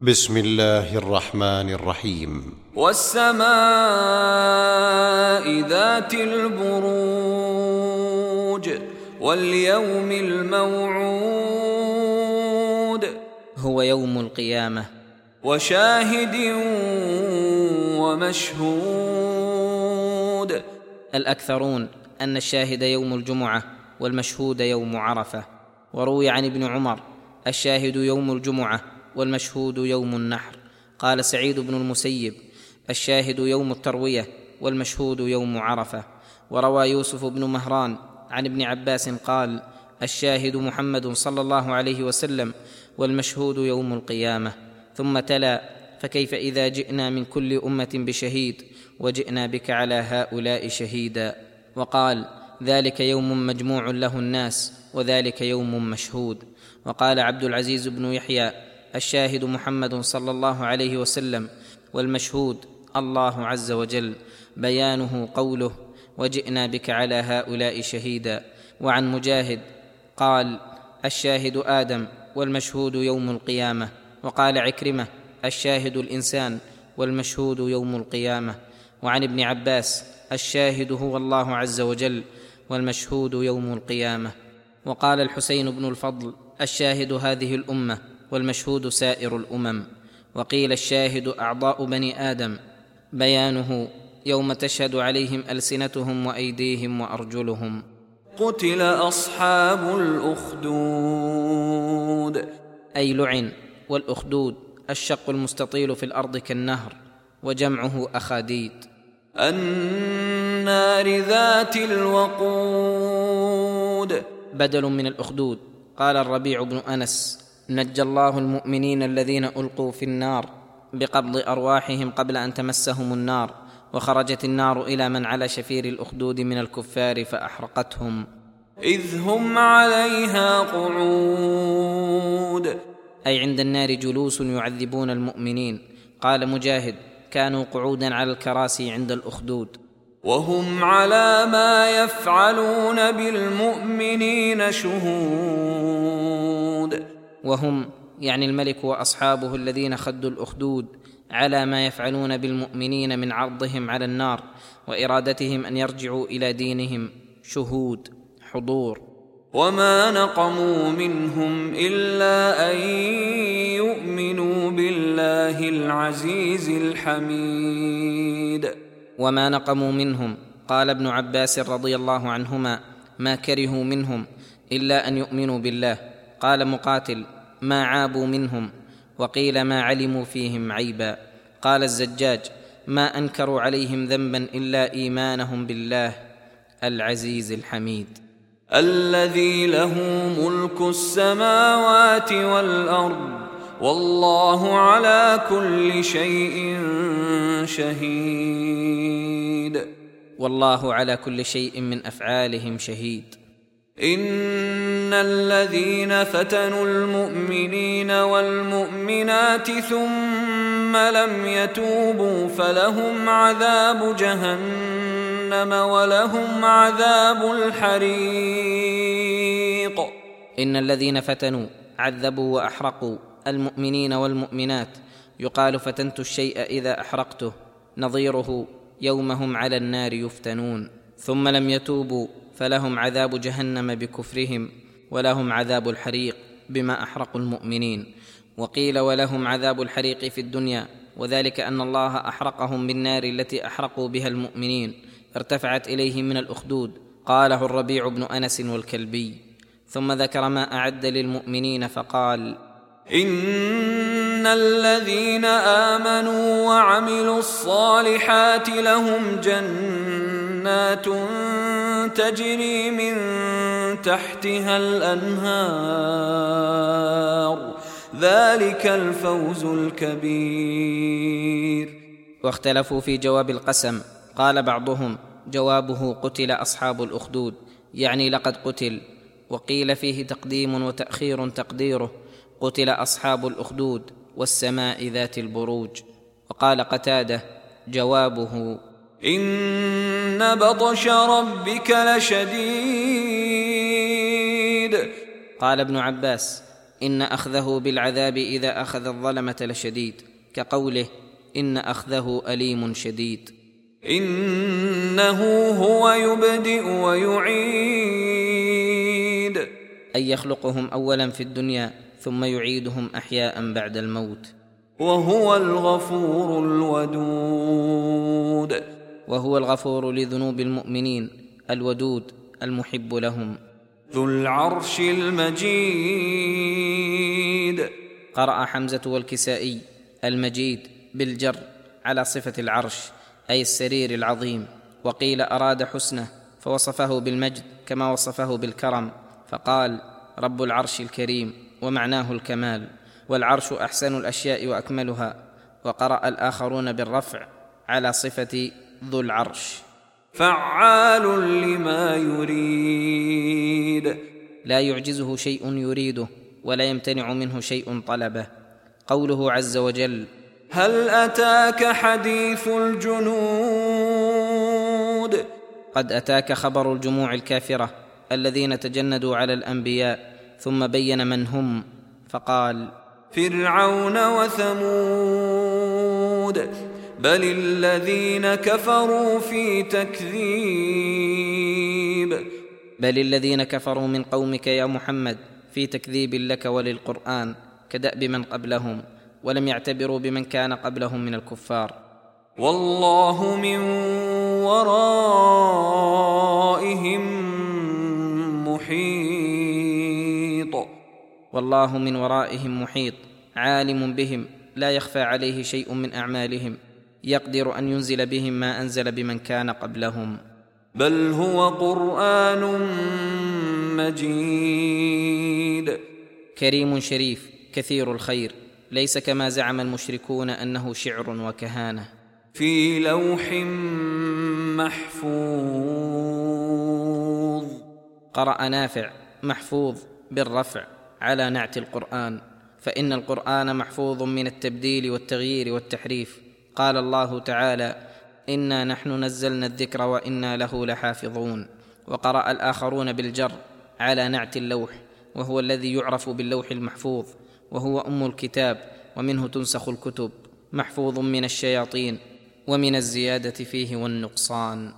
بسم الله الرحمن الرحيم. والسماء ذات البروج واليوم الموعود. هو يوم القيامة. وشاهد ومشهود. الأكثرون أن الشاهد يوم الجمعة والمشهود يوم عرفة. وروي عن ابن عمر الشاهد يوم الجمعة والمشهود يوم النحر. قال سعيد بن المسيب الشاهد يوم التروية والمشهود يوم عرفة. وروى يوسف بن مهران عن ابن عباس قال الشاهد محمد صلى الله عليه وسلم والمشهود يوم القيامة. ثم تلا فكيف إذا جئنا من كل أمة بشهيد وجئنا بك على هؤلاء شهيدا؟ وقال ذلك يوم مجموع له الناس وذلك يوم مشهود. وقال عبد العزيز بن يحيى الشاهد محمد صلى الله عليه وسلم والمشهود الله عز وجل بيانه قوله وجئنا بك على هؤلاء شهيدا وعن مجاهد قال الشاهد آدم والمشهود يوم القيامة وقال عكرمة الشاهد الإنسان والمشهود يوم القيامة وعن ابن عباس الشاهد هو الله عز وجل والمشهود يوم القيامة وقال الحسين بن الفضل الشاهد هذه الأمة والمشهود سائر الأمم. وقيل الشاهد أعضاء بني آدم. بيانه يوم تشهد عليهم ألسنتهم وأيديهم وأرجلهم. قتل أصحاب الأخدود. أي لعن والأخدود الشق المستطيل في الأرض كالنهر وجمعه أخاديد. النار ذات الوقود. بدل من الأخدود. قال الربيع بن أنس نجى الله المؤمنين الذين ألقوا في النار بقبض أرواحهم قبل أن تمسهم النار وخرجت النار إلى من على شفير الأخدود من الكفار فأحرقتهم. إذ هم عليها قعود. أي عند النار جلوس يعذبون المؤمنين. قال مجاهد كانوا قعودا على الكراسي عند الأخدود. وهم على ما يفعلون بالمؤمنين شهود. وهم يعني الملك وأصحابه الذين خدوا الأخدود على ما يفعلون بالمؤمنين من عرضهم على النار وإرادتهم أن يرجعوا إلى دينهم. شهود حضور. وما نقموا منهم إلا أن يؤمنوا بالله العزيز الحميد. وما نقموا منهم قال ابن عباس رضي الله عنهما ما كرهوا منهم إلا أن يؤمنوا بالله. قال مقاتل ما عابوا منهم وقيل ما علموا فيهم عيبا. قال الزجاج ما أنكروا عليهم ذنبا إلا إيمانهم بالله العزيز الحميد. الذي له ملك السماوات والأرض والله على كل شيء شهيد. والله على كل شيء من أفعالهم شهيد. ان الذين فتنوا المؤمنين والمؤمنات ثم لم يتوبوا فلهم عذاب جهنم ولهم عذاب الحريق ان الذين فتنوا عذبوا واحرقوا المؤمنين والمؤمنات. يقال فتنت الشيء اذا احرقته نظيره يوم هم على النار يفتنون. ثم لم يتوبوا فلهم عذاب جهنم بكفرهم ولهم عذاب الحريق بما احرقوا المؤمنين. وقيل ولهم عذاب الحريق في الدنيا وذلك أن الله أحرقهم بالنار التي أحرقوا بها المؤمنين ارتفعت إليهم من الأخدود. قاله الربيع بن أنس والكلبي. ثم ذكر ما أعد للمؤمنين فقال إن الذين آمنوا وعملوا الصالحات لهم جنات تجري من تحتها الأنهار. ذلك الفوز الكبير. واختلفوا في جواب القسم. قال بعضهم جوابه قتل أصحاب الأخدود يعني لقد قتل. وقيل فيه تقديم وتأخير تقديره. قتل أصحاب الأخدود والسماء ذات البروج. وقال قتادة جوابه إن بطش ربك لشديد. قال ابن عباس إن أخذه بالعذاب إذا أخذ الظلمة لشديد. كقوله إن أخذه أليم شديد. إنه هو يبدئ ويعيد. ان يخلقهم اولا في الدنيا ثم يعيدهم احياء بعد الموت. وهو الغفور الودود. وهو الغفور لذنوب المؤمنين الودود المحب لهم. ذو العرش المجيد. قرأ حمزة والكسائي المجيد بالجر على صفة العرش أي السرير العظيم. وقيل أراد حسنه فوصفه بالمجد كما وصفه بالكرم. فقال رب العرش الكريم ومعناه الكمال والعرش أحسن الأشياء وأكملها. وقرأ الآخرون بالرفع على صفة ذو العرش. فعال لما يريد. لا يعجزه شيء يريده ولا يمتنع منه شيء طلبه. قوله عز وجل هل أتاك حديث الجنود؟ قد أتاك خبر الجموع الكافرة الذين تجندوا على الأنبياء ثم بين من هم فقال فرعون وثمود. بل الذين كفروا في تكذيب. بل الذين كفروا من قومك يا محمد في تكذيب لك وللقران كداب من قبلهم ولم يعتبروا بمن كان قبلهم من الكفار. والله من ورائهم محيط. والله من ورائهم محيط عالم بهم لا يخفى عليه شيء من اعمالهم. يقدر أن ينزل بهم ما أنزل بمن كان قبلهم. بل هو قرآن مجيد. كريم شريف كثير الخير. ليس كما زعم المشركون أنه شعر وكهانة. في لوح محفوظ. قرأ نافع محفوظ بالرفع على نعت القرآن. فإن القرآن محفوظ من التبديل والتغيير والتحريف. قال الله تعالى إنا نحن نزلنا الذكر وإنا له لحافظون وقرأ الآخرون بالجر على نعت اللوح وهو الذي يعرف باللوح المحفوظ وهو أم الكتاب ومنه تنسخ الكتب محفوظ من الشياطين ومن الزيادة فيه والنقصان.